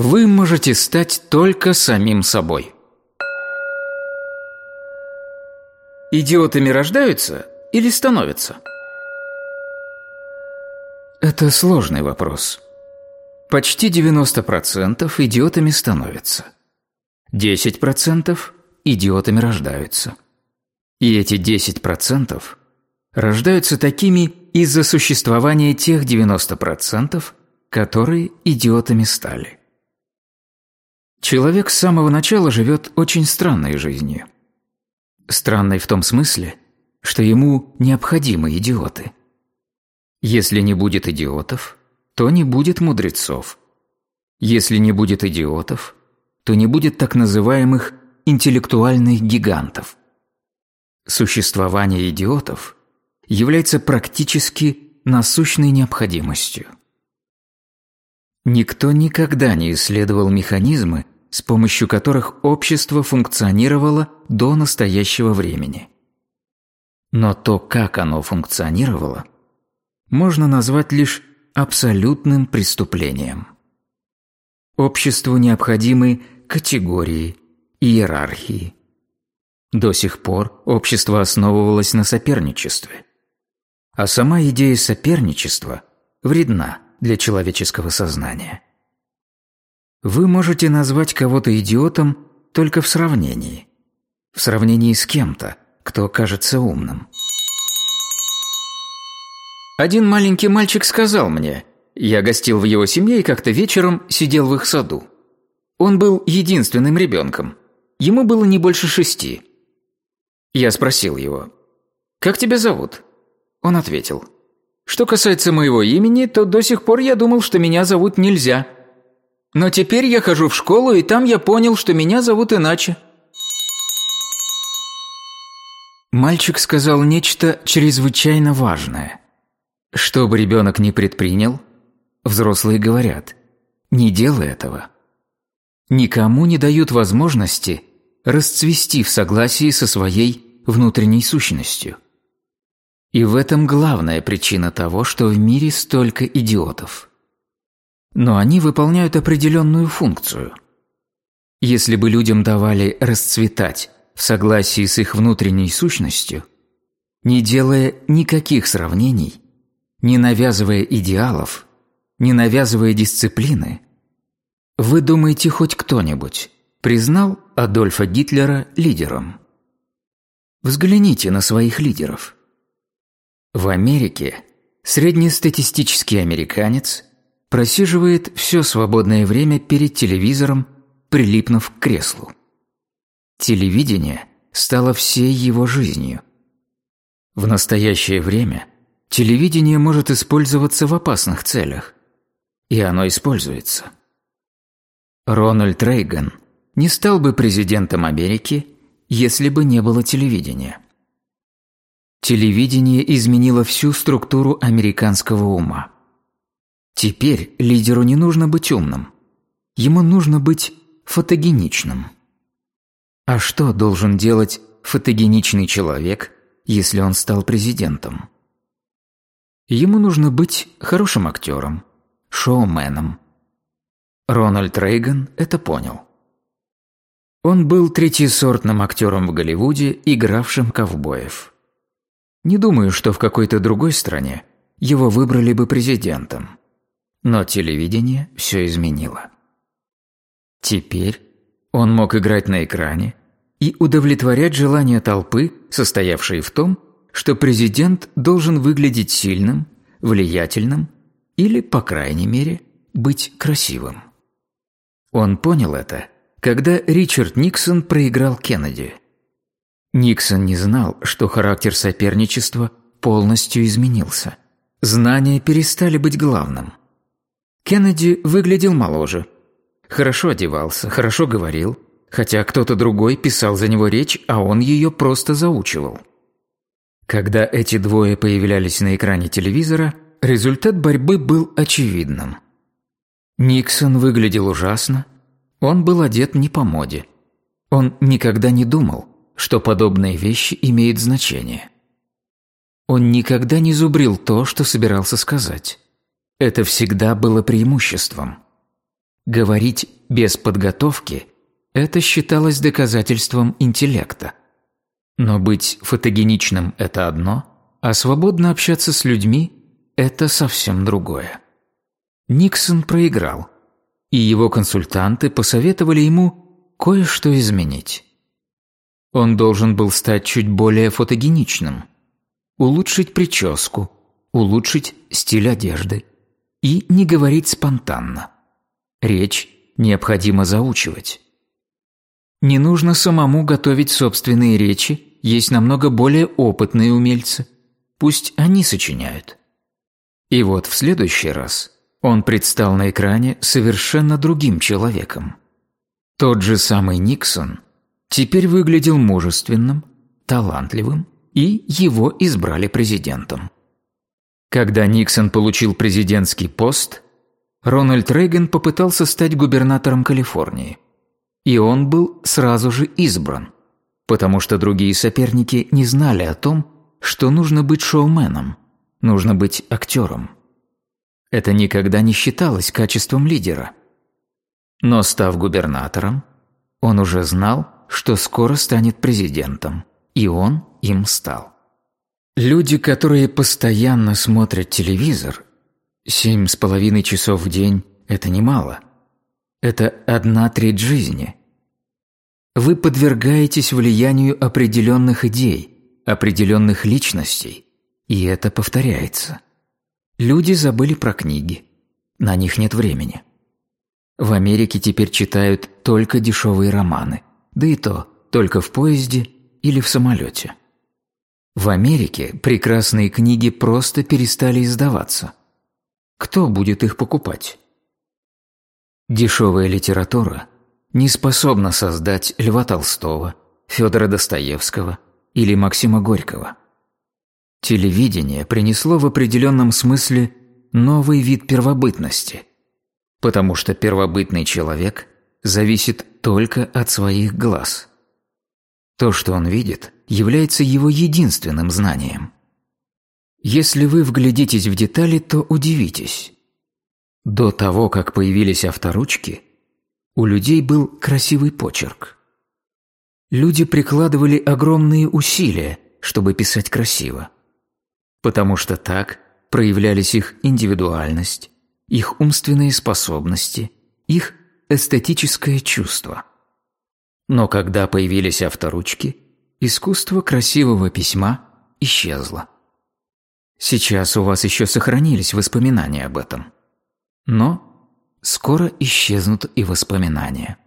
Вы можете стать только самим собой. Идиотами рождаются или становятся? Это сложный вопрос. Почти 90% идиотами становятся. 10% идиотами рождаются. И эти 10% рождаются такими из-за существования тех 90%, которые идиотами стали. Человек с самого начала живет очень странной жизнью. Странной в том смысле, что ему необходимы идиоты. Если не будет идиотов, то не будет мудрецов. Если не будет идиотов, то не будет так называемых интеллектуальных гигантов. Существование идиотов является практически насущной необходимостью. Никто никогда не исследовал механизмы, с помощью которых общество функционировало до настоящего времени. Но то, как оно функционировало, можно назвать лишь абсолютным преступлением. Обществу необходимы категории, иерархии. До сих пор общество основывалось на соперничестве. А сама идея соперничества вредна для человеческого сознания. Вы можете назвать кого-то идиотом только в сравнении. В сравнении с кем-то, кто кажется умным. Один маленький мальчик сказал мне, я гостил в его семье и как-то вечером сидел в их саду. Он был единственным ребенком. Ему было не больше шести. Я спросил его, «Как тебя зовут?» Он ответил, «Что касается моего имени, то до сих пор я думал, что меня зовут нельзя. Но теперь я хожу в школу, и там я понял, что меня зовут иначе». Мальчик сказал нечто чрезвычайно важное. Что бы ребенок ни предпринял, Взрослые говорят «не делай этого». Никому не дают возможности расцвести в согласии со своей внутренней сущностью. И в этом главная причина того, что в мире столько идиотов. Но они выполняют определенную функцию. Если бы людям давали расцветать в согласии с их внутренней сущностью, не делая никаких сравнений, не навязывая идеалов, не навязывая дисциплины, вы думаете, хоть кто-нибудь признал Адольфа Гитлера лидером? Взгляните на своих лидеров. В Америке среднестатистический американец просиживает все свободное время перед телевизором, прилипнув к креслу. Телевидение стало всей его жизнью. В настоящее время телевидение может использоваться в опасных целях и оно используется. Рональд Рейган не стал бы президентом Америки, если бы не было телевидения. Телевидение изменило всю структуру американского ума. Теперь лидеру не нужно быть умным. Ему нужно быть фотогеничным. А что должен делать фотогеничный человек, если он стал президентом? Ему нужно быть хорошим актером, шоуменом. Рональд Рейган это понял. Он был третьесортным актером в Голливуде, игравшим ковбоев. Не думаю, что в какой-то другой стране его выбрали бы президентом. Но телевидение все изменило. Теперь он мог играть на экране и удовлетворять желания толпы, состоявшей в том, что президент должен выглядеть сильным, влиятельным или, по крайней мере, быть красивым. Он понял это, когда Ричард Никсон проиграл Кеннеди. Никсон не знал, что характер соперничества полностью изменился. Знания перестали быть главным. Кеннеди выглядел моложе, хорошо одевался, хорошо говорил, хотя кто-то другой писал за него речь, а он ее просто заучивал. Когда эти двое появлялись на экране телевизора – Результат борьбы был очевидным. Никсон выглядел ужасно, он был одет не по моде. Он никогда не думал, что подобные вещи имеют значение. Он никогда не зубрил то, что собирался сказать. Это всегда было преимуществом. говорить без подготовки – это считалось доказательством интеллекта. Но быть фотогеничным – это одно, а свободно общаться с людьми – это совсем другое. Никсон проиграл, и его консультанты посоветовали ему кое-что изменить. Он должен был стать чуть более фотогеничным, улучшить прическу, улучшить стиль одежды и не говорить спонтанно. Речь необходимо заучивать. Не нужно самому готовить собственные речи, есть намного более опытные умельцы. Пусть они сочиняют. И вот в следующий раз он предстал на экране совершенно другим человеком. Тот же самый Никсон теперь выглядел мужественным, талантливым, и его избрали президентом. Когда Никсон получил президентский пост, Рональд Рейган попытался стать губернатором Калифорнии. И он был сразу же избран, потому что другие соперники не знали о том, что нужно быть шоуменом, нужно быть актером. Это никогда не считалось качеством лидера. Но став губернатором, он уже знал, что скоро станет президентом, и он им стал. Люди, которые постоянно смотрят телевизор, семь с половиной часов в день – это немало. Это одна треть жизни. Вы подвергаетесь влиянию определенных идей, определенных личностей, и это повторяется. Люди забыли про книги. На них нет времени. В Америке теперь читают только дешевые романы, да и то только в поезде или в самолете. В Америке прекрасные книги просто перестали издаваться. Кто будет их покупать? Дешевая литература не способна создать Льва Толстого, Федора Достоевского или Максима Горького. Телевидение принесло в определенном смысле новый вид первобытности, потому что первобытный человек зависит только от своих глаз. То, что он видит, является его единственным знанием. Если вы вглядитесь в детали, то удивитесь. До того, как появились авторучки, у людей был красивый почерк. Люди прикладывали огромные усилия, чтобы писать красиво. Потому что так проявлялись их индивидуальность, их умственные способности, их эстетическое чувство. Но когда появились авторучки, искусство красивого письма исчезло. Сейчас у вас еще сохранились воспоминания об этом. Но скоро исчезнут и воспоминания.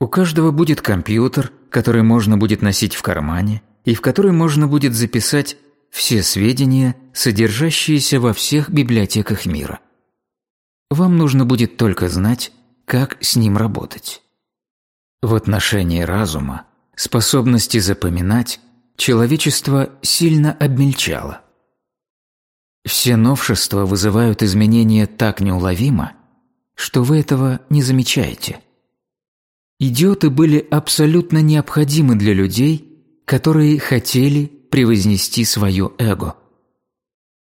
У каждого будет компьютер, который можно будет носить в кармане и в который можно будет записать все сведения, содержащиеся во всех библиотеках мира. Вам нужно будет только знать, как с ним работать. В отношении разума, способности запоминать, человечество сильно обмельчало. Все новшества вызывают изменения так неуловимо, что вы этого не замечаете. Идиоты были абсолютно необходимы для людей, которые хотели превознести свое эго.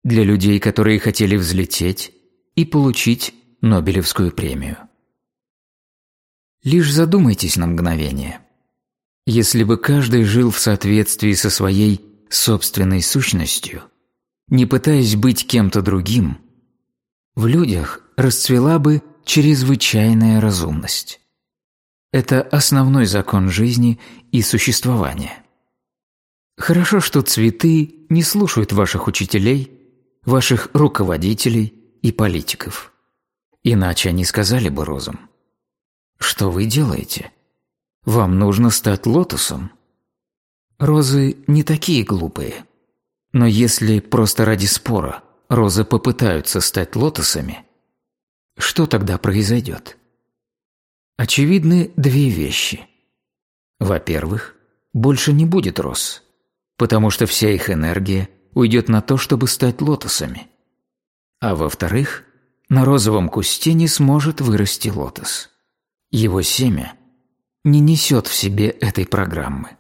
Для людей, которые хотели взлететь и получить Нобелевскую премию. Лишь задумайтесь на мгновение. Если бы каждый жил в соответствии со своей собственной сущностью, не пытаясь быть кем-то другим, в людях расцвела бы чрезвычайная разумность. Это основной закон жизни и существования. Хорошо, что цветы не слушают ваших учителей, ваших руководителей и политиков. Иначе они сказали бы розам. Что вы делаете? Вам нужно стать лотосом. Розы не такие глупые. Но если просто ради спора розы попытаются стать лотосами, что тогда произойдет? Очевидны две вещи. Во-первых, больше не будет роз, потому что вся их энергия уйдет на то, чтобы стать лотосами. А во-вторых, на розовом кусте не сможет вырасти лотос. Его семя не несет в себе этой программы.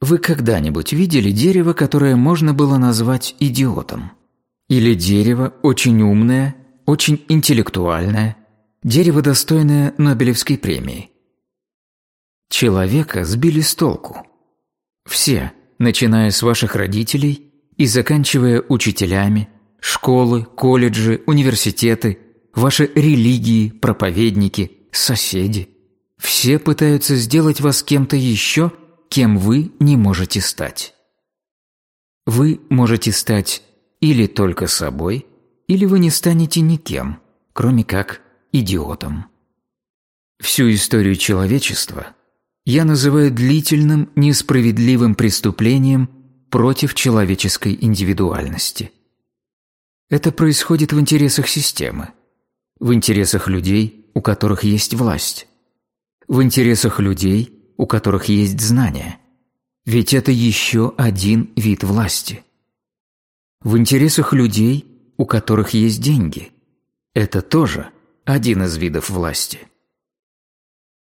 Вы когда-нибудь видели дерево, которое можно было назвать идиотом? Или дерево очень умное, очень интеллектуальное, Дерево, достойное Нобелевской премии. Человека сбили с толку. Все, начиная с ваших родителей и заканчивая учителями, школы, колледжи, университеты, ваши религии, проповедники, соседи. Все пытаются сделать вас кем-то еще, кем вы не можете стать. Вы можете стать или только собой, или вы не станете никем, кроме как идиотом. Всю историю человечества я называю длительным несправедливым преступлением против человеческой индивидуальности. Это происходит в интересах системы, в интересах людей, у которых есть власть, в интересах людей, у которых есть знания. Ведь это еще один вид власти. В интересах людей, у которых есть деньги. Это тоже один из видов власти.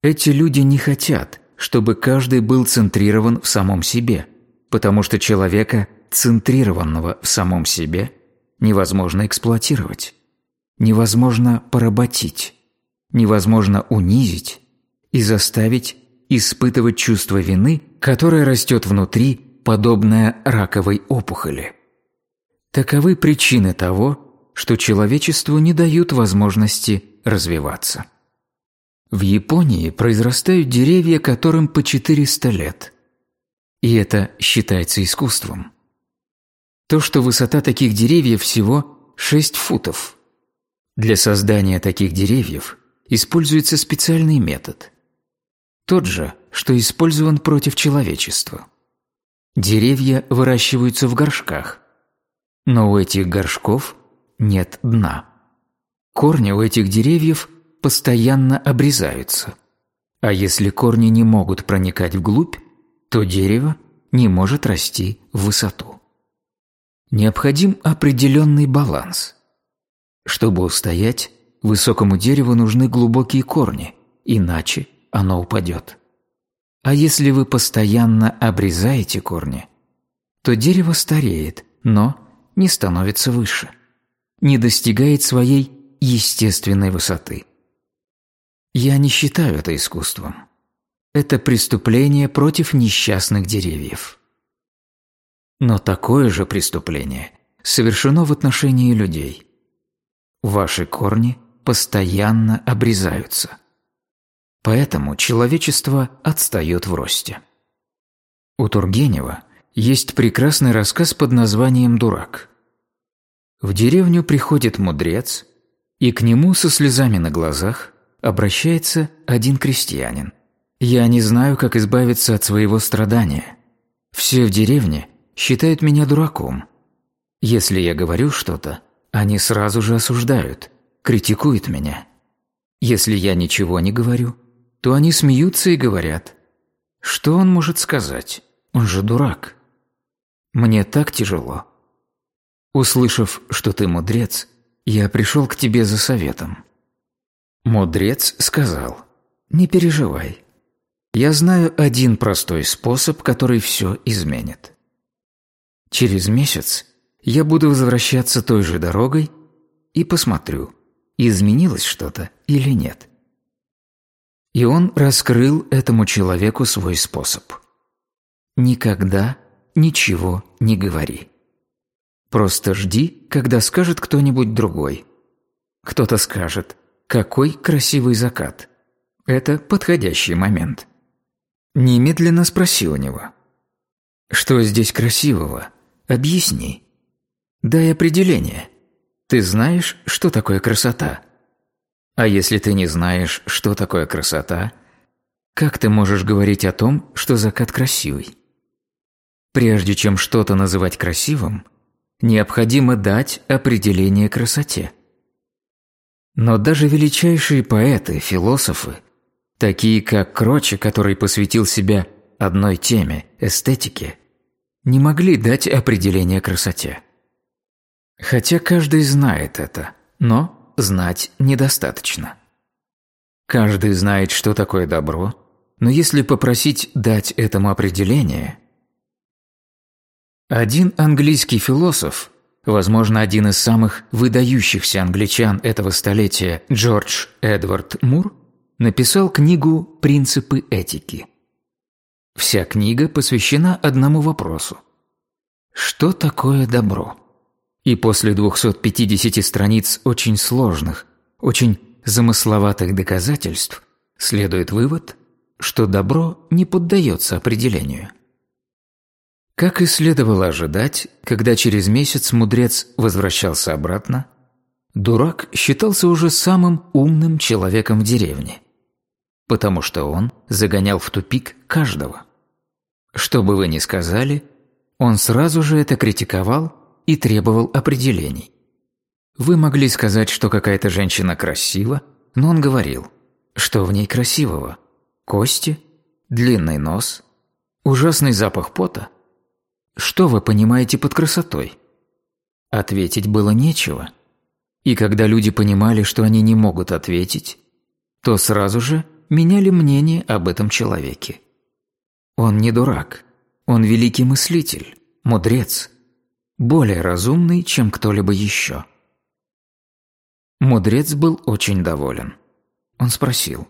Эти люди не хотят, чтобы каждый был центрирован в самом себе, потому что человека, центрированного в самом себе, невозможно эксплуатировать, невозможно поработить, невозможно унизить и заставить испытывать чувство вины, которое растет внутри, подобное раковой опухоли. Таковы причины того, что человечеству не дают возможности развиваться. В Японии произрастают деревья, которым по 400 лет. И это считается искусством. То, что высота таких деревьев всего 6 футов. Для создания таких деревьев используется специальный метод – тот же, что использован против человечества. Деревья выращиваются в горшках, но у этих горшков нет дна. Корни у этих деревьев постоянно обрезаются, а если корни не могут проникать вглубь, то дерево не может расти в высоту. Необходим определенный баланс. Чтобы устоять, высокому дереву нужны глубокие корни, иначе оно упадет. А если вы постоянно обрезаете корни, то дерево стареет, но не становится выше, не достигает своей естественной высоты. Я не считаю это искусством. Это преступление против несчастных деревьев. Но такое же преступление совершено в отношении людей. Ваши корни постоянно обрезаются – Поэтому человечество отстает в росте. У Тургенева есть прекрасный рассказ под названием «Дурак». В деревню приходит мудрец, и к нему со слезами на глазах обращается один крестьянин. «Я не знаю, как избавиться от своего страдания. Все в деревне считают меня дураком. Если я говорю что-то, они сразу же осуждают, критикуют меня. Если я ничего не говорю – то они смеются и говорят, что он может сказать, он же дурак. Мне так тяжело. Услышав, что ты мудрец, я пришел к тебе за советом. Мудрец сказал, не переживай. Я знаю один простой способ, который все изменит. Через месяц я буду возвращаться той же дорогой и посмотрю, изменилось что-то или нет. И он раскрыл этому человеку свой способ. Никогда ничего не говори. Просто жди, когда скажет кто-нибудь другой. Кто-то скажет «Какой красивый закат!» Это подходящий момент. Немедленно спроси у него. «Что здесь красивого? Объясни. Дай определение. Ты знаешь, что такое красота?» А если ты не знаешь, что такое красота, как ты можешь говорить о том, что закат красивый? Прежде чем что-то называть красивым, необходимо дать определение красоте. Но даже величайшие поэты, философы, такие как Кроче, который посвятил себя одной теме – эстетике, не могли дать определение красоте. Хотя каждый знает это, но знать недостаточно. Каждый знает, что такое добро, но если попросить дать этому определение... Один английский философ Возможно, один из самых выдающихся англичан этого столетия, Джордж Эдвард Мур, написал книгу «Принципы этики». Вся книга посвящена одному вопросу. Что такое добро? И после 250 страниц очень сложных, очень замысловатых доказательств следует вывод, что добро не поддается определению. Как и следовало ожидать, когда через месяц мудрец возвращался обратно, дурак считался уже самым умным человеком в деревне, потому что он загонял в тупик каждого. Что бы вы ни сказали, он сразу же это критиковал и требовал определений. Вы могли сказать, что какая-то женщина красива, но он говорил, что в ней красивого. Кости, длинный нос, ужасный запах пота – что вы понимаете под красотой? Ответить было нечего. И когда люди понимали, что они не могут ответить, то сразу же меняли мнение об этом человеке. Он не дурак, он великий мыслитель, мудрец, более разумный, чем кто-либо еще. Мудрец был очень доволен. Он спросил,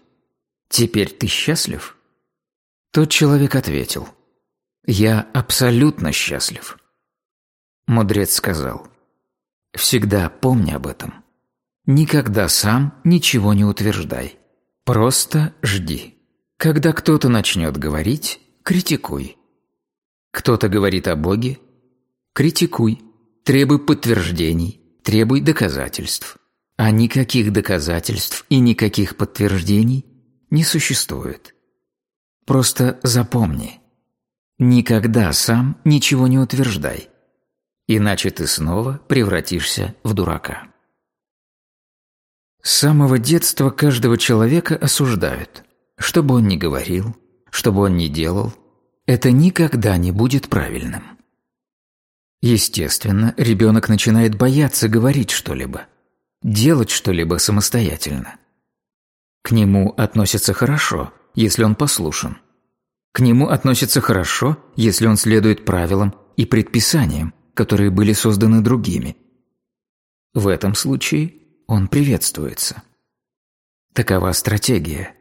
«Теперь ты счастлив?» Тот человек ответил, я абсолютно счастлив. Мудрец сказал, всегда помни об этом. Никогда сам ничего не утверждай. Просто жди. Когда кто-то начнет говорить, критикуй. Кто-то говорит о Боге, критикуй, требуй подтверждений, требуй доказательств. А никаких доказательств и никаких подтверждений не существует. Просто запомни – Никогда сам ничего не утверждай, иначе ты снова превратишься в дурака. С самого детства каждого человека осуждают. Что бы он ни говорил, что бы он ни делал, это никогда не будет правильным. Естественно, ребенок начинает бояться говорить что-либо, делать что-либо самостоятельно. К нему относятся хорошо, если он послушен. К нему относятся хорошо, если он следует правилам и предписаниям, которые были созданы другими. В этом случае он приветствуется. Такова стратегия.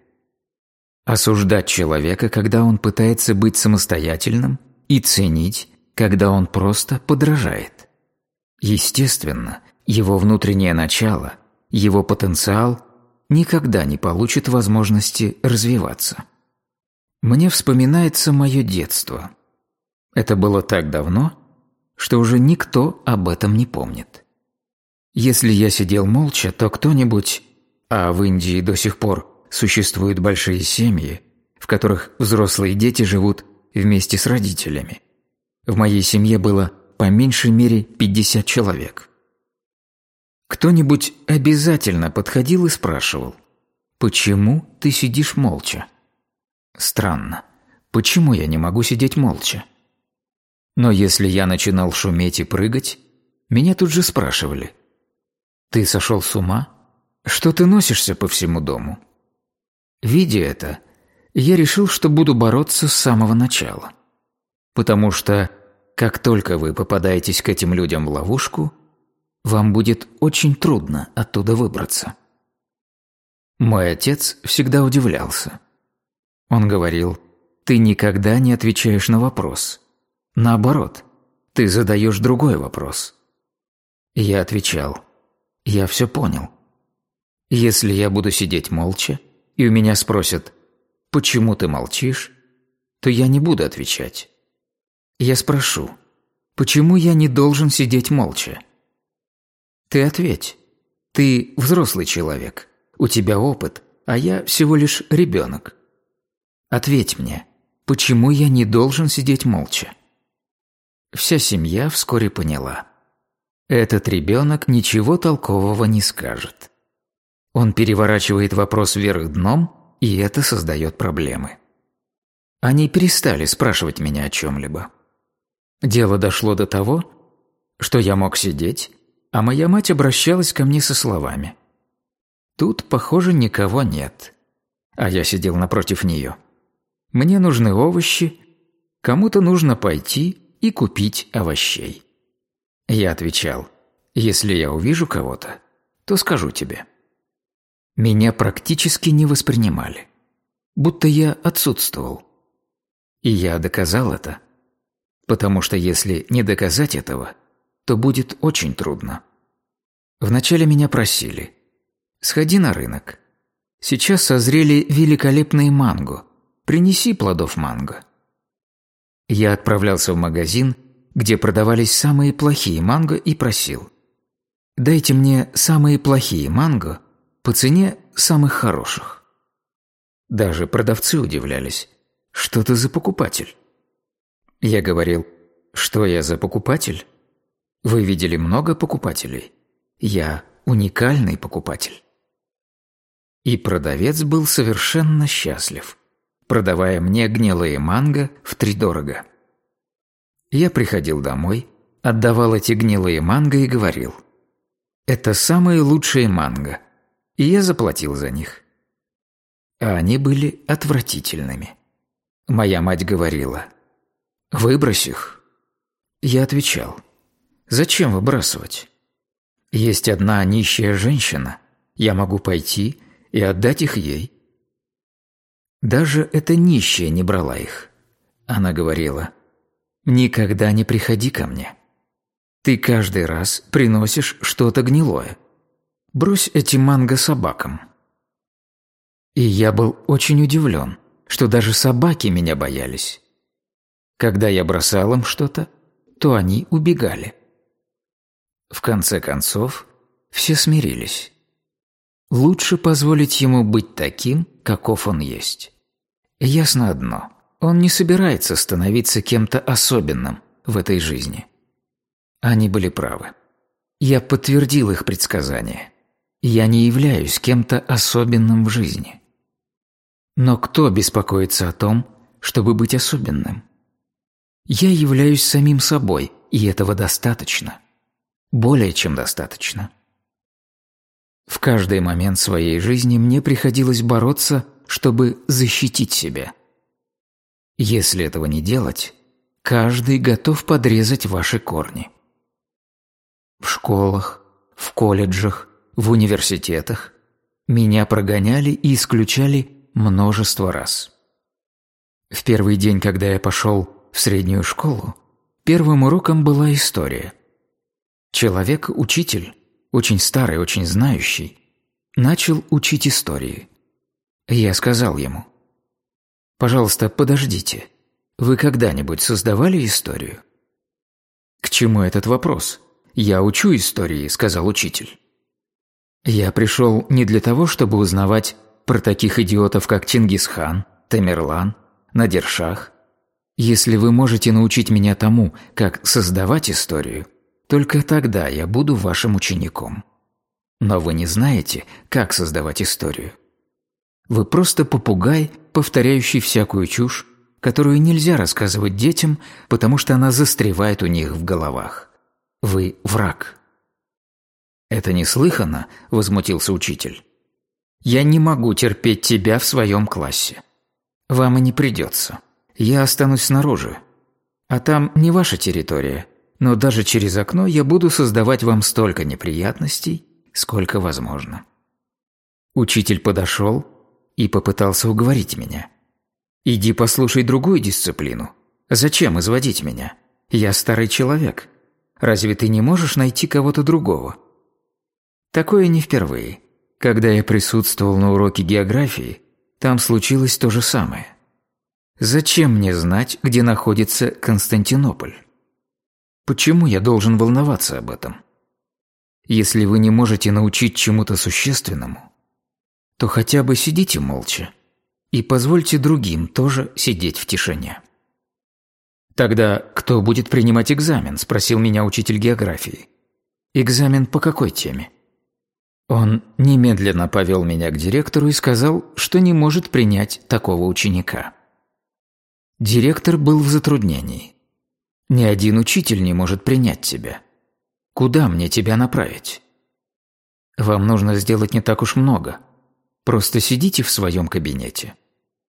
Осуждать человека, когда он пытается быть самостоятельным, и ценить, когда он просто подражает. Естественно, его внутреннее начало, его потенциал никогда не получит возможности развиваться. Мне вспоминается мое детство. Это было так давно, что уже никто об этом не помнит. Если я сидел молча, то кто-нибудь, а в Индии до сих пор существуют большие семьи, в которых взрослые дети живут вместе с родителями. В моей семье было по меньшей мере 50 человек. Кто-нибудь обязательно подходил и спрашивал, «Почему ты сидишь молча?» Странно. Почему я не могу сидеть молча? Но если я начинал шуметь и прыгать, меня тут же спрашивали. «Ты сошел с ума? Что ты носишься по всему дому?» Видя это, я решил, что буду бороться с самого начала. Потому что, как только вы попадаетесь к этим людям в ловушку, вам будет очень трудно оттуда выбраться. Мой отец всегда удивлялся. Он говорил, ты никогда не отвечаешь на вопрос. Наоборот, ты задаешь другой вопрос. Я отвечал, я все понял. Если я буду сидеть молча, и у меня спросят, почему ты молчишь, то я не буду отвечать. Я спрошу, почему я не должен сидеть молча? Ты ответь. Ты взрослый человек, у тебя опыт, а я всего лишь ребенок. Ответь мне, почему я не должен сидеть молча?» Вся семья вскоре поняла. Этот ребенок ничего толкового не скажет. Он переворачивает вопрос вверх дном, и это создает проблемы. Они перестали спрашивать меня о чем-либо. Дело дошло до того, что я мог сидеть, а моя мать обращалась ко мне со словами. Тут, похоже, никого нет. А я сидел напротив нее. Мне нужны овощи, кому-то нужно пойти и купить овощей. Я отвечал, если я увижу кого-то, то скажу тебе. Меня практически не воспринимали, будто я отсутствовал. И я доказал это, потому что если не доказать этого, то будет очень трудно. Вначале меня просили «Сходи на рынок. Сейчас созрели великолепные манго. Принеси плодов манго». Я отправлялся в магазин, где продавались самые плохие манго и просил «Дайте мне самые плохие манго по цене самых хороших». Даже продавцы удивлялись «Что ты за покупатель?» Я говорил «Что я за покупатель?» Вы видели много покупателей. Я уникальный покупатель. И продавец был совершенно счастлив, продавая мне гнилые манго втридорого. Я приходил домой, отдавал эти гнилые манго и говорил «Это самые лучшие манго», и я заплатил за них. А они были отвратительными. Моя мать говорила «Выбрось их». Я отвечал Зачем выбрасывать? Есть одна нищая женщина. Я могу пойти и отдать их ей. Даже эта нищая не брала их. Она говорила, «Никогда не приходи ко мне. Ты каждый раз приносишь что-то гнилое. Брось эти манго собакам». И я был очень удивлен, что даже собаки меня боялись. Когда я бросал им что-то, то они убегали. В конце концов, все смирились. Лучше позволить ему быть таким, каков он есть. Ясно одно – он не собирается становиться кем-то особенным в этой жизни. Они были правы. Я подтвердил их предсказание. Я не являюсь кем-то особенным в жизни. Но кто беспокоится о том, чтобы быть особенным? Я являюсь самим собой, и этого достаточно более чем достаточно. В каждый момент своей жизни мне приходилось бороться, чтобы защитить себя. Если этого не делать, каждый готов подрезать ваши корни. В школах, в колледжах, в университетах меня прогоняли и исключали множество раз. В первый день, когда я пошел в среднюю школу, первым уроком была история – Человек-учитель, очень старый, очень знающий, начал учить истории. Я сказал ему, «Пожалуйста, подождите. Вы когда-нибудь создавали историю?» «К чему этот вопрос? Я учу истории», — сказал учитель. «Я пришел не для того, чтобы узнавать про таких идиотов, как Чингисхан, Тамерлан, Надиршах. Если вы можете научить меня тому, как создавать историю, только тогда я буду вашим учеником. Но вы не знаете, как создавать историю. Вы просто попугай, повторяющий всякую чушь, которую нельзя рассказывать детям, потому что она застревает у них в головах. Вы враг. «Это неслыханно», – возмутился учитель. «Я не могу терпеть тебя в своем классе. Вам и не придется. Я останусь снаружи. А там не ваша территория, но даже через окно я буду создавать вам столько неприятностей, сколько возможно. Учитель подошел и попытался уговорить меня. «Иди послушай другую дисциплину. Зачем изводить меня? Я старый человек. Разве ты не можешь найти кого-то другого?» Такое не впервые. Когда я присутствовал на уроке географии, там случилось то же самое. Зачем мне знать, где находится Константинополь? Почему я должен волноваться об этом? Если вы не можете научить чему-то существенному, то хотя бы сидите молча и позвольте другим тоже сидеть в тишине. «Тогда кто будет принимать экзамен?» – спросил меня учитель географии. «Экзамен по какой теме?» Он немедленно повел меня к директору и сказал, что не может принять такого ученика. Директор был в затруднении. Ни один учитель не может принять тебя. Куда мне тебя направить? Вам нужно сделать не так уж много. Просто сидите в своем кабинете.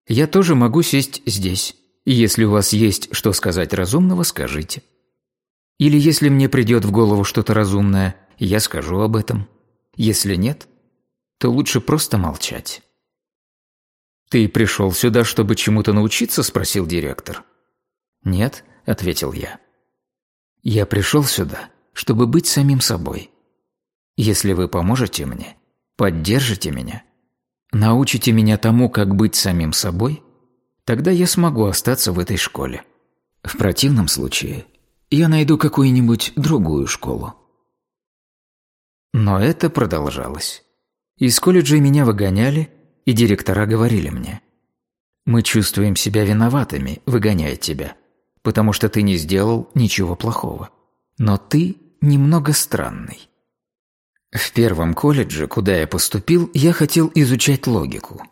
Я тоже могу сесть здесь. Если у вас есть что сказать разумного, скажите. Или если мне придет в голову что-то разумное, я скажу об этом. Если нет, то лучше просто молчать. «Ты пришел сюда, чтобы чему-то научиться?» – спросил директор. «Нет», – ответил я. «Я пришел сюда, чтобы быть самим собой. Если вы поможете мне, поддержите меня, научите меня тому, как быть самим собой, тогда я смогу остаться в этой школе. В противном случае я найду какую-нибудь другую школу». Но это продолжалось. Из колледжа меня выгоняли – и директора говорили мне, «Мы чувствуем себя виноватыми, выгоняя тебя, потому что ты не сделал ничего плохого. Но ты немного странный». В первом колледже, куда я поступил, я хотел изучать логику.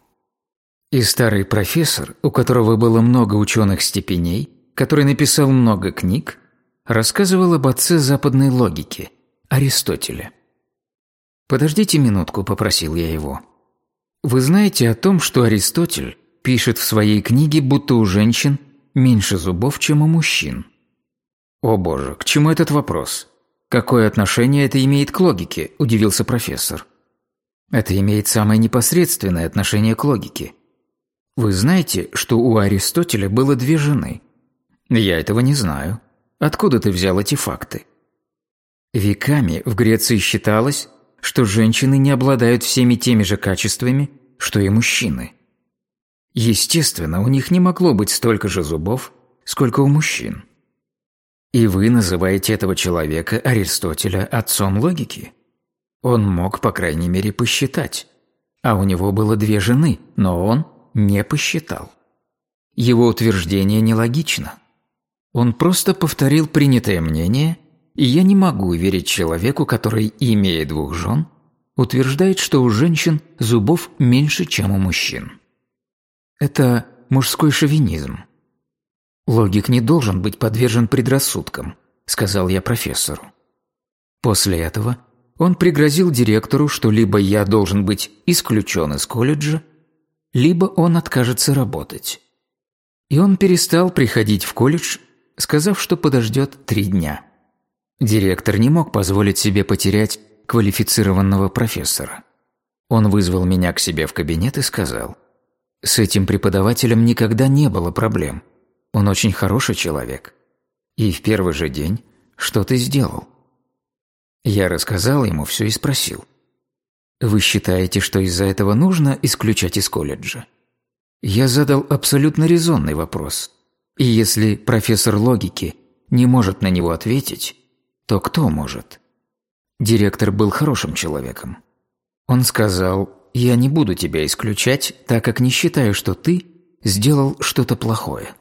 И старый профессор, у которого было много ученых степеней, который написал много книг, рассказывал об отце западной логики, Аристотеле. «Подождите минутку», – попросил я его. Вы знаете о том, что Аристотель пишет в своей книге, будто у женщин меньше зубов, чем у мужчин? О боже, к чему этот вопрос? Какое отношение это имеет к логике? Удивился профессор. Это имеет самое непосредственное отношение к логике. Вы знаете, что у Аристотеля было две жены? Я этого не знаю. Откуда ты взял эти факты? Веками в Греции считалось, что женщины не обладают всеми теми же качествами, что и мужчины. Естественно, у них не могло быть столько же зубов, сколько у мужчин. И вы называете этого человека Аристотеля отцом логики? Он мог, по крайней мере, посчитать. А у него было две жены, но он не посчитал. Его утверждение нелогично. Он просто повторил принятое мнение и я не могу верить человеку, который, имея двух жен, утверждает, что у женщин зубов меньше, чем у мужчин. Это мужской шовинизм. Логик не должен быть подвержен предрассудкам, сказал я профессору. После этого он пригрозил директору, что либо я должен быть исключен из колледжа, либо он откажется работать. И он перестал приходить в колледж, сказав, что подождет три дня. Директор не мог позволить себе потерять квалифицированного профессора. Он вызвал меня к себе в кабинет и сказал, «С этим преподавателем никогда не было проблем. Он очень хороший человек. И в первый же день что ты сделал?» Я рассказал ему все и спросил, «Вы считаете, что из-за этого нужно исключать из колледжа?» Я задал абсолютно резонный вопрос. И если профессор логики не может на него ответить, то кто может? Директор был хорошим человеком. Он сказал, «Я не буду тебя исключать, так как не считаю, что ты сделал что-то плохое.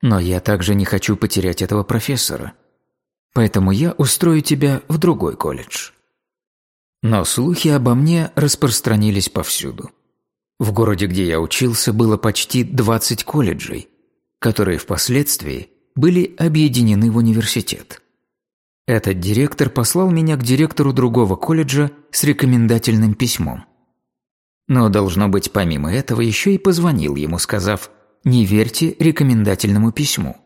Но я также не хочу потерять этого профессора. Поэтому я устрою тебя в другой колледж». Но слухи обо мне распространились повсюду. В городе, где я учился, было почти 20 колледжей, которые впоследствии были объединены в университет. Этот директор послал меня к директору другого колледжа с рекомендательным письмом. Но, должно быть, помимо этого, еще и позвонил ему, сказав «Не верьте рекомендательному письму».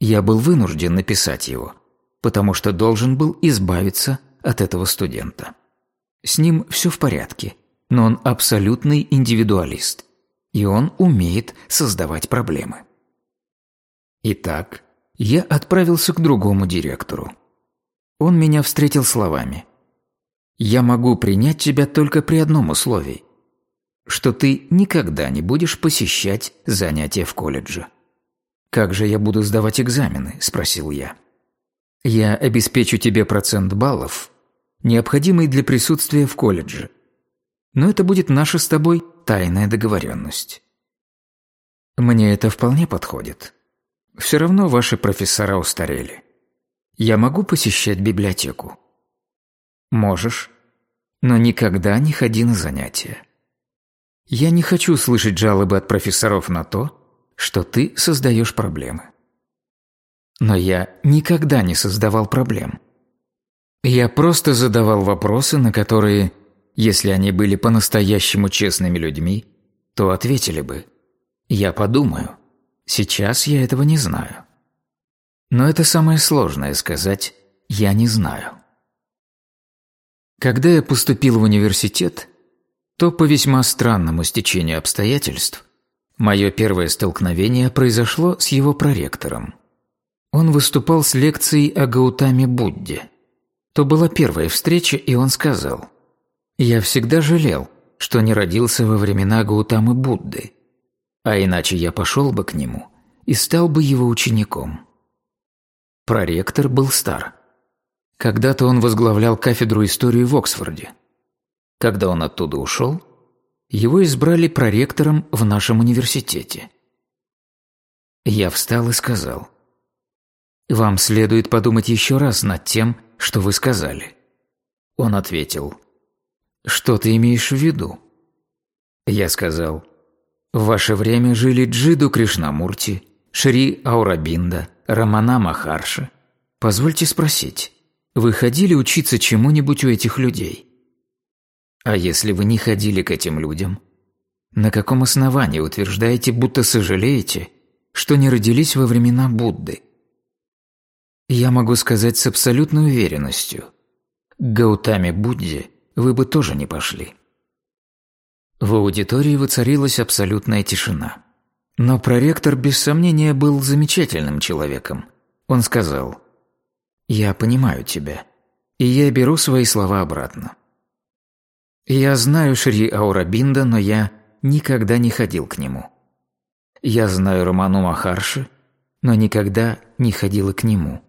Я был вынужден написать его, потому что должен был избавиться от этого студента. С ним все в порядке, но он абсолютный индивидуалист, и он умеет создавать проблемы. Итак, я отправился к другому директору. Он меня встретил словами. «Я могу принять тебя только при одном условии, что ты никогда не будешь посещать занятия в колледже». «Как же я буду сдавать экзамены?» – спросил я. «Я обеспечу тебе процент баллов, необходимый для присутствия в колледже. Но это будет наша с тобой тайная договоренность». «Мне это вполне подходит. Все равно ваши профессора устарели. Я могу посещать библиотеку? Можешь, но никогда не ходи на занятия. Я не хочу слышать жалобы от профессоров на то, что ты создаешь проблемы. Но я никогда не создавал проблем. Я просто задавал вопросы, на которые, если они были по-настоящему честными людьми, то ответили бы «Я подумаю». Сейчас я этого не знаю. Но это самое сложное сказать «я не знаю». Когда я поступил в университет, то по весьма странному стечению обстоятельств мое первое столкновение произошло с его проректором. Он выступал с лекцией о Гаутаме Будде. То была первая встреча, и он сказал, «Я всегда жалел, что не родился во времена Гаутамы Будды, а иначе я пошел бы к нему и стал бы его учеником». Проректор был стар. Когда-то он возглавлял кафедру истории в Оксфорде. Когда он оттуда ушел, его избрали проректором в нашем университете. Я встал и сказал – вам следует подумать еще раз над тем, что вы сказали. Он ответил, что ты имеешь в виду? Я сказал, в ваше время жили Джиду Кришнамурти, Шри Аурабинда, Рамана Махарши. Позвольте спросить, вы ходили учиться чему-нибудь у этих людей? А если вы не ходили к этим людям, на каком основании утверждаете, будто сожалеете, что не родились во времена Будды? Я могу сказать с абсолютной уверенностью. К Гаутаме Будде вы бы тоже не пошли. В аудитории воцарилась абсолютная тишина. Но проректор без сомнения был замечательным человеком. Он сказал, «Я понимаю тебя, и я беру свои слова обратно. Я знаю Шри Аурабинда, но я никогда не ходил к нему. Я знаю Роману Махарши, но никогда не ходила к нему.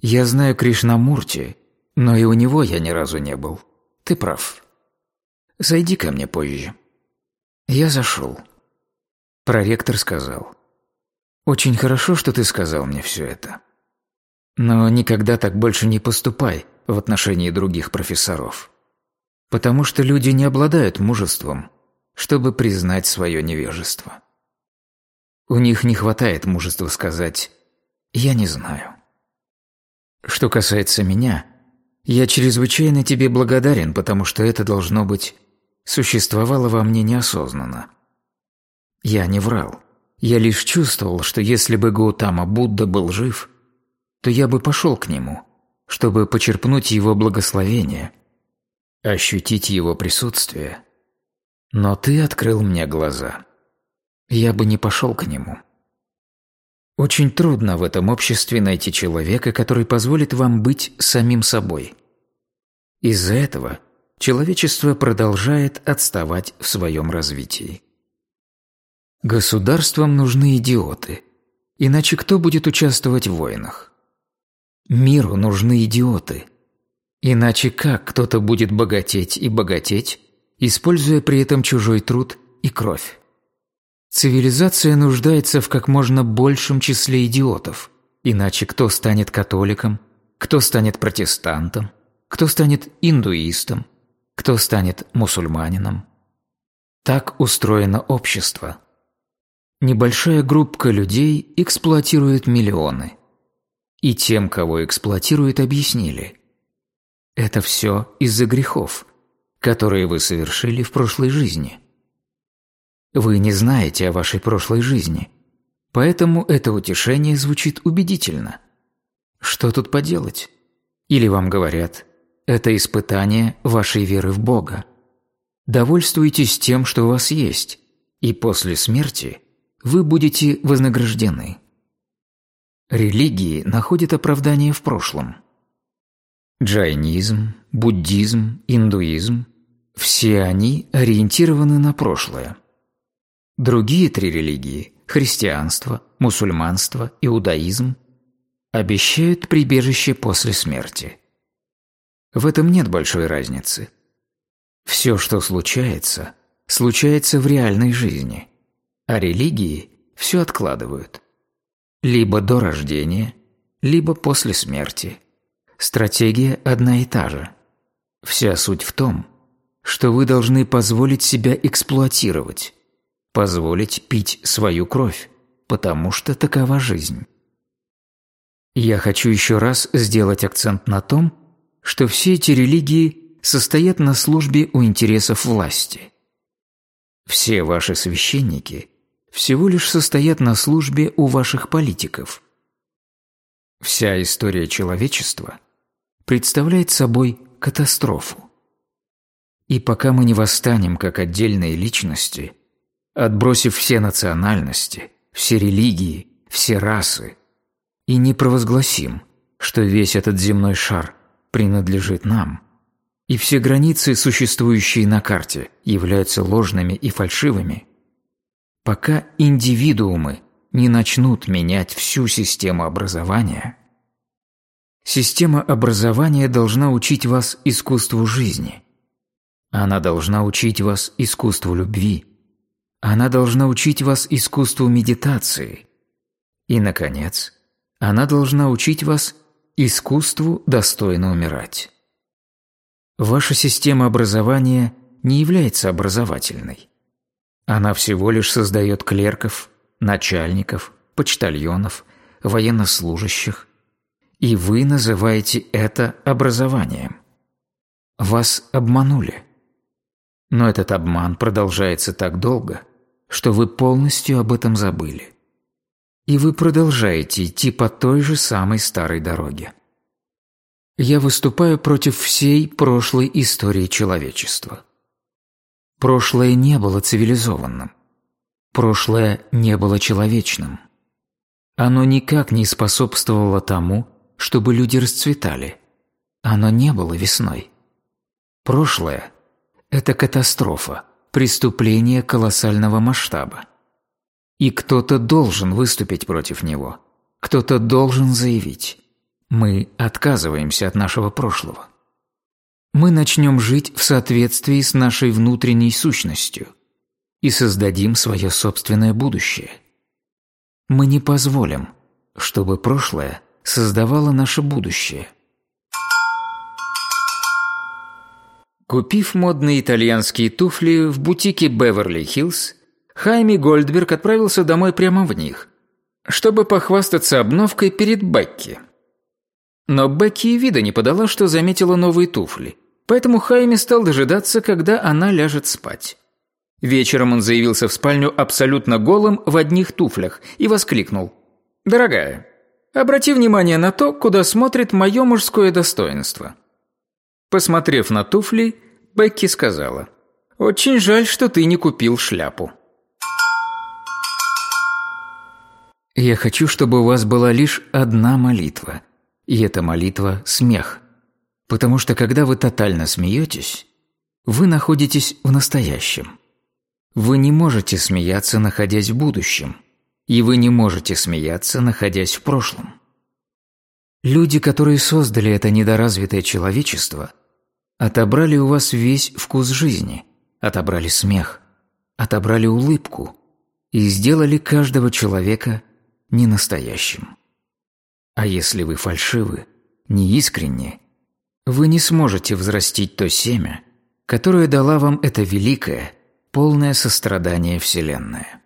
Я знаю Кришнамурти, но и у него я ни разу не был. Ты прав. Зайди ко мне позже. Я зашел. Проректор сказал. Очень хорошо, что ты сказал мне все это. Но никогда так больше не поступай в отношении других профессоров. Потому что люди не обладают мужеством, чтобы признать свое невежество. У них не хватает мужества сказать «я не знаю». Что касается меня, я чрезвычайно тебе благодарен, потому что это, должно быть, существовало во мне неосознанно. Я не врал. Я лишь чувствовал, что если бы Гаутама Будда был жив, то я бы пошел к нему, чтобы почерпнуть его благословение, ощутить его присутствие. Но ты открыл мне глаза. Я бы не пошел к нему. Очень трудно в этом обществе найти человека, который позволит вам быть самим собой. Из-за этого человечество продолжает отставать в своем развитии. Государствам нужны идиоты, иначе кто будет участвовать в войнах? Миру нужны идиоты, иначе как кто-то будет богатеть и богатеть, используя при этом чужой труд и кровь? Цивилизация нуждается в как можно большем числе идиотов, иначе кто станет католиком, кто станет протестантом, кто станет индуистом, кто станет мусульманином. Так устроено общество. Небольшая группка людей эксплуатирует миллионы. И тем, кого эксплуатируют, объяснили. Это все из-за грехов, которые вы совершили в прошлой жизни – вы не знаете о вашей прошлой жизни, поэтому это утешение звучит убедительно. Что тут поделать? Или вам говорят, это испытание вашей веры в Бога. Довольствуйтесь тем, что у вас есть, и после смерти вы будете вознаграждены. Религии находят оправдание в прошлом. Джайнизм, буддизм, индуизм – все они ориентированы на прошлое. Другие три религии – христианство, мусульманство, иудаизм – обещают прибежище после смерти. В этом нет большой разницы. Все, что случается, случается в реальной жизни, а религии все откладывают. Либо до рождения, либо после смерти. Стратегия одна и та же. Вся суть в том, что вы должны позволить себя эксплуатировать, позволить пить свою кровь, потому что такова жизнь. Я хочу еще раз сделать акцент на том, что все эти религии состоят на службе у интересов власти. Все ваши священники всего лишь состоят на службе у ваших политиков. Вся история человечества представляет собой катастрофу. И пока мы не восстанем как отдельные личности, отбросив все национальности, все религии, все расы, и не провозгласим, что весь этот земной шар принадлежит нам, и все границы, существующие на карте, являются ложными и фальшивыми, пока индивидуумы не начнут менять всю систему образования, система образования должна учить вас искусству жизни. Она должна учить вас искусству любви. Она должна учить вас искусству медитации. И, наконец, она должна учить вас искусству достойно умирать. Ваша система образования не является образовательной. Она всего лишь создает клерков, начальников, почтальонов, военнослужащих, и вы называете это образованием. Вас обманули. Но этот обман продолжается так долго, что вы полностью об этом забыли. И вы продолжаете идти по той же самой старой дороге. Я выступаю против всей прошлой истории человечества. Прошлое не было цивилизованным. Прошлое не было человечным. Оно никак не способствовало тому, чтобы люди расцветали. Оно не было весной. Прошлое – это катастрофа, преступление колоссального масштаба. И кто-то должен выступить против него. Кто-то должен заявить «Мы отказываемся от нашего прошлого». Мы начнем жить в соответствии с нашей внутренней сущностью – и создадим свое собственное будущее. Мы не позволим, чтобы прошлое создавало наше будущее. Купив модные итальянские туфли в бутике Беверли-Хиллз, Хайми Гольдберг отправился домой прямо в них, чтобы похвастаться обновкой перед Бекки. Но Бекки и вида не подала, что заметила новые туфли, поэтому Хайми стал дожидаться, когда она ляжет спать. Вечером он заявился в спальню абсолютно голым в одних туфлях и воскликнул. «Дорогая, обрати внимание на то, куда смотрит мое мужское достоинство». Посмотрев на туфли, Бекки сказала. «Очень жаль, что ты не купил шляпу». Я хочу, чтобы у вас была лишь одна молитва. И эта молитва – смех. Потому что когда вы тотально смеетесь, вы находитесь в настоящем. Вы не можете смеяться, находясь в будущем, и вы не можете смеяться, находясь в прошлом. Люди, которые создали это недоразвитое человечество, отобрали у вас весь вкус жизни, отобрали смех, отобрали улыбку и сделали каждого человека ненастоящим. А если вы фальшивы, неискренни, вы не сможете взрастить то семя, которое дала вам эта великая, полное сострадание Вселенная.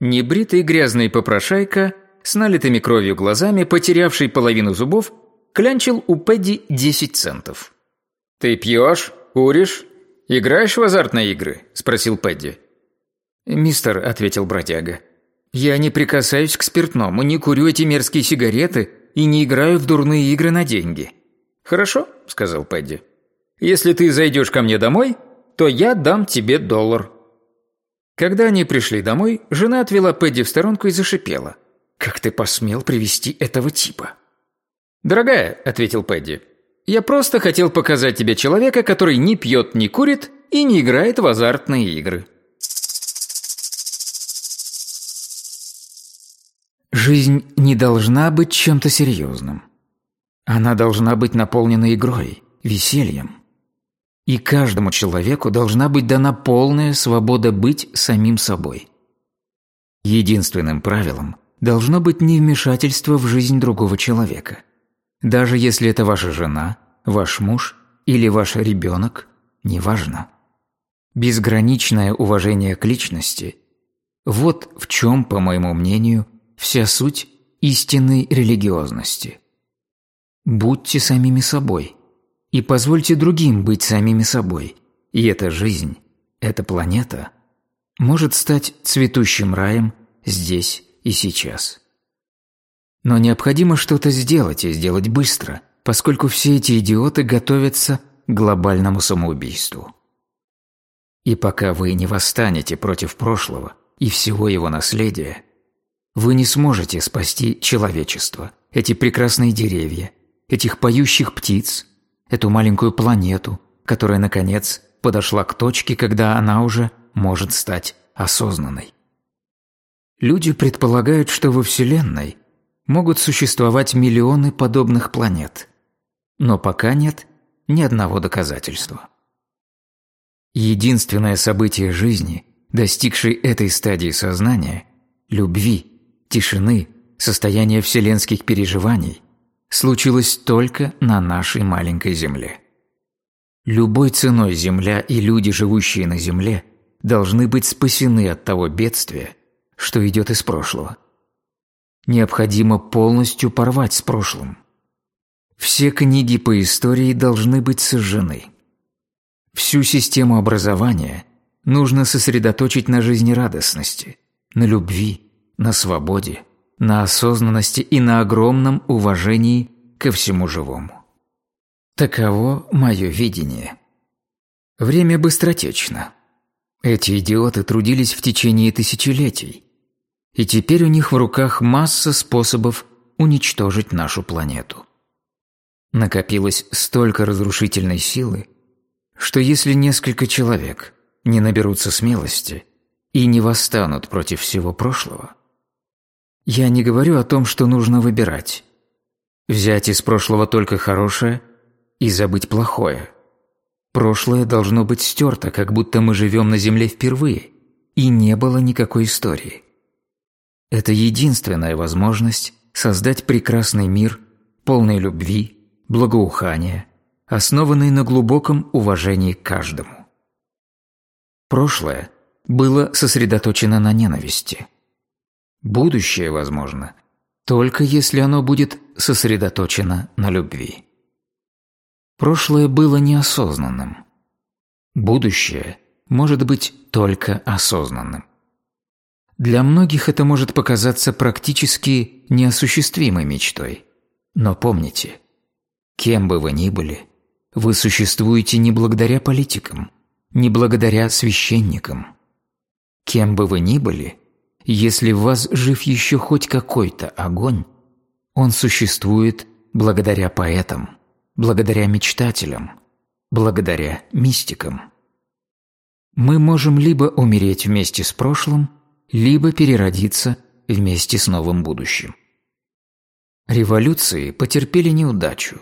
Небритый грязный попрошайка с налитыми кровью глазами, потерявший половину зубов, клянчил у Пэдди 10 центов. «Ты пьешь? Куришь? Играешь в азартные игры?» – спросил Пэдди. «Мистер», – ответил бродяга, – «я не прикасаюсь к спиртному, не курю эти мерзкие сигареты и не играю в дурные игры на деньги». «Хорошо», – сказал Пэдди. Если ты зайдешь ко мне домой, то я дам тебе доллар». Когда они пришли домой, жена отвела Пэдди в сторонку и зашипела. «Как ты посмел привести этого типа?» «Дорогая», — ответил Пэдди, — «я просто хотел показать тебе человека, который не пьет, не курит и не играет в азартные игры». Жизнь не должна быть чем-то серьезным. Она должна быть наполнена игрой, весельем. И каждому человеку должна быть дана полная свобода быть самим собой. Единственным правилом должно быть невмешательство в жизнь другого человека. Даже если это ваша жена, ваш муж или ваш ребенок, неважно. Безграничное уважение к личности – вот в чем, по моему мнению, вся суть истинной религиозности. Будьте самими собой – и позвольте другим быть самими собой. И эта жизнь, эта планета может стать цветущим раем здесь и сейчас. Но необходимо что-то сделать и сделать быстро, поскольку все эти идиоты готовятся к глобальному самоубийству. И пока вы не восстанете против прошлого и всего его наследия, вы не сможете спасти человечество, эти прекрасные деревья, этих поющих птиц, эту маленькую планету, которая, наконец, подошла к точке, когда она уже может стать осознанной. Люди предполагают, что во Вселенной могут существовать миллионы подобных планет, но пока нет ни одного доказательства. Единственное событие жизни, достигшее этой стадии сознания – любви, тишины, состояния вселенских переживаний – случилось только на нашей маленькой Земле. Любой ценой Земля и люди, живущие на Земле, должны быть спасены от того бедствия, что идет из прошлого. Необходимо полностью порвать с прошлым. Все книги по истории должны быть сожжены. Всю систему образования нужно сосредоточить на жизнерадостности, на любви, на свободе, на осознанности и на огромном уважении ко всему живому. Таково мое видение. Время быстротечно. Эти идиоты трудились в течение тысячелетий, и теперь у них в руках масса способов уничтожить нашу планету. Накопилось столько разрушительной силы, что если несколько человек не наберутся смелости и не восстанут против всего прошлого, я не говорю о том, что нужно выбирать. Взять из прошлого только хорошее – и забыть плохое. Прошлое должно быть стерто, как будто мы живем на Земле впервые, и не было никакой истории. Это единственная возможность создать прекрасный мир, полный любви, благоухания, основанный на глубоком уважении к каждому. Прошлое было сосредоточено на ненависти. Будущее возможно только если оно будет сосредоточено на любви. Прошлое было неосознанным. Будущее может быть только осознанным. Для многих это может показаться практически неосуществимой мечтой. Но помните, кем бы вы ни были, вы существуете не благодаря политикам, не благодаря священникам. Кем бы вы ни были, если в вас жив еще хоть какой-то огонь, он существует благодаря поэтам, благодаря мечтателям, благодаря мистикам. Мы можем либо умереть вместе с прошлым, либо переродиться вместе с новым будущим. Революции потерпели неудачу,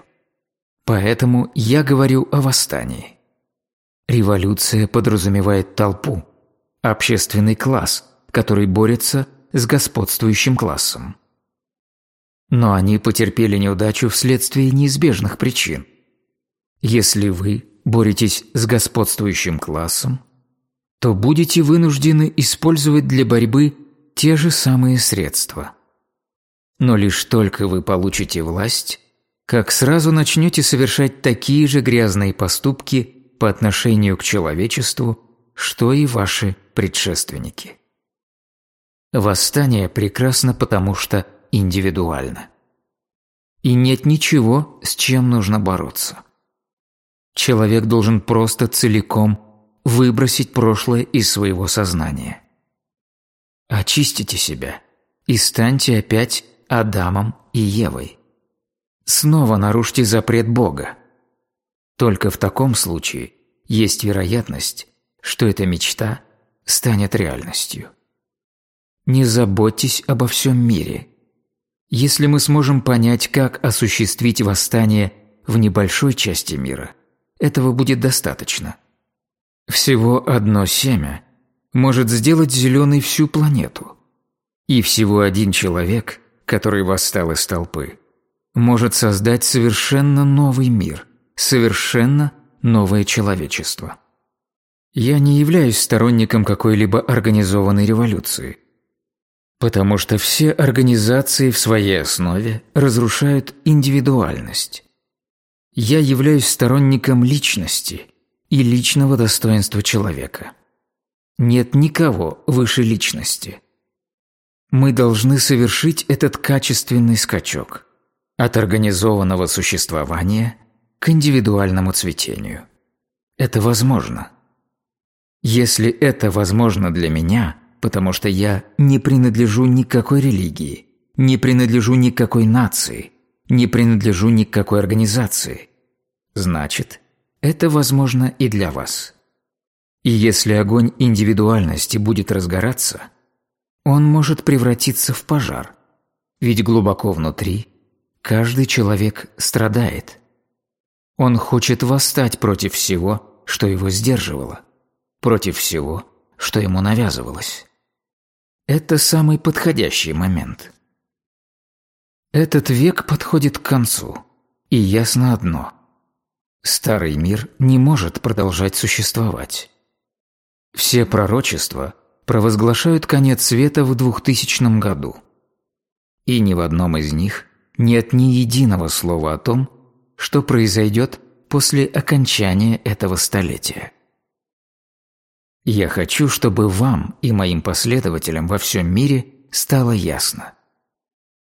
поэтому я говорю о восстании. Революция подразумевает толпу, общественный класс, который борется с господствующим классом. Но они потерпели неудачу вследствие неизбежных причин. Если вы боретесь с господствующим классом, то будете вынуждены использовать для борьбы те же самые средства. Но лишь только вы получите власть, как сразу начнете совершать такие же грязные поступки по отношению к человечеству, что и ваши предшественники. Восстание прекрасно потому, что индивидуально. И нет ничего, с чем нужно бороться. Человек должен просто целиком выбросить прошлое из своего сознания. Очистите себя и станьте опять Адамом и Евой. Снова нарушьте запрет Бога. Только в таком случае есть вероятность, что эта мечта станет реальностью. Не заботьтесь обо всем мире – если мы сможем понять, как осуществить восстание в небольшой части мира, этого будет достаточно. Всего одно семя может сделать зеленой всю планету. И всего один человек, который восстал из толпы, может создать совершенно новый мир, совершенно новое человечество. Я не являюсь сторонником какой-либо организованной революции. Потому что все организации в своей основе разрушают индивидуальность. Я являюсь сторонником личности и личного достоинства человека. Нет никого выше личности. Мы должны совершить этот качественный скачок от организованного существования к индивидуальному цветению. Это возможно. Если это возможно для меня, потому что я не принадлежу никакой религии, не принадлежу никакой нации, не принадлежу никакой организации, значит, это возможно и для вас. И если огонь индивидуальности будет разгораться, он может превратиться в пожар, ведь глубоко внутри каждый человек страдает. Он хочет восстать против всего, что его сдерживало, против всего, что ему навязывалось. Это самый подходящий момент. Этот век подходит к концу, и ясно одно – Старый мир не может продолжать существовать. Все пророчества провозглашают конец света в 2000 году. И ни в одном из них нет ни единого слова о том, что произойдет после окончания этого столетия. Я хочу, чтобы вам и моим последователям во всем мире стало ясно,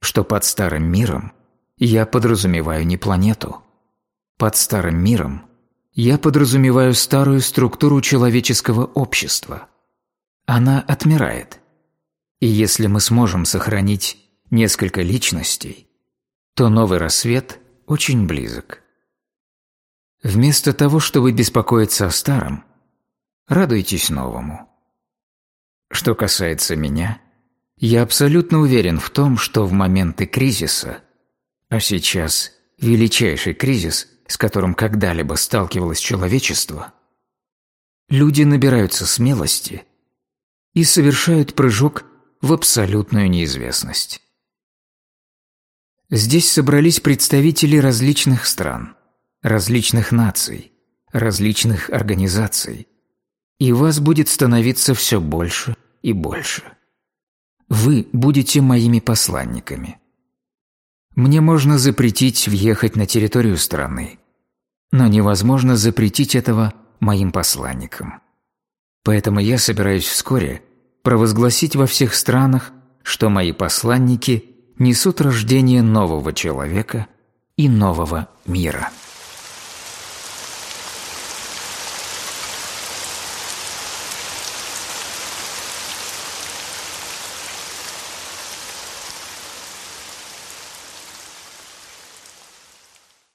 что под старым миром я подразумеваю не планету, под старым миром я подразумеваю старую структуру человеческого общества. Она отмирает. И если мы сможем сохранить несколько личностей, то новый рассвет очень близок. Вместо того, чтобы беспокоиться о старом, радуйтесь новому. Что касается меня, я абсолютно уверен в том, что в моменты кризиса, а сейчас величайший кризис – с которым когда-либо сталкивалось человечество, люди набираются смелости и совершают прыжок в абсолютную неизвестность. Здесь собрались представители различных стран, различных наций, различных организаций, и вас будет становиться все больше и больше. Вы будете моими посланниками – мне можно запретить въехать на территорию страны, но невозможно запретить этого моим посланникам. Поэтому я собираюсь вскоре провозгласить во всех странах, что мои посланники несут рождение нового человека и нового мира.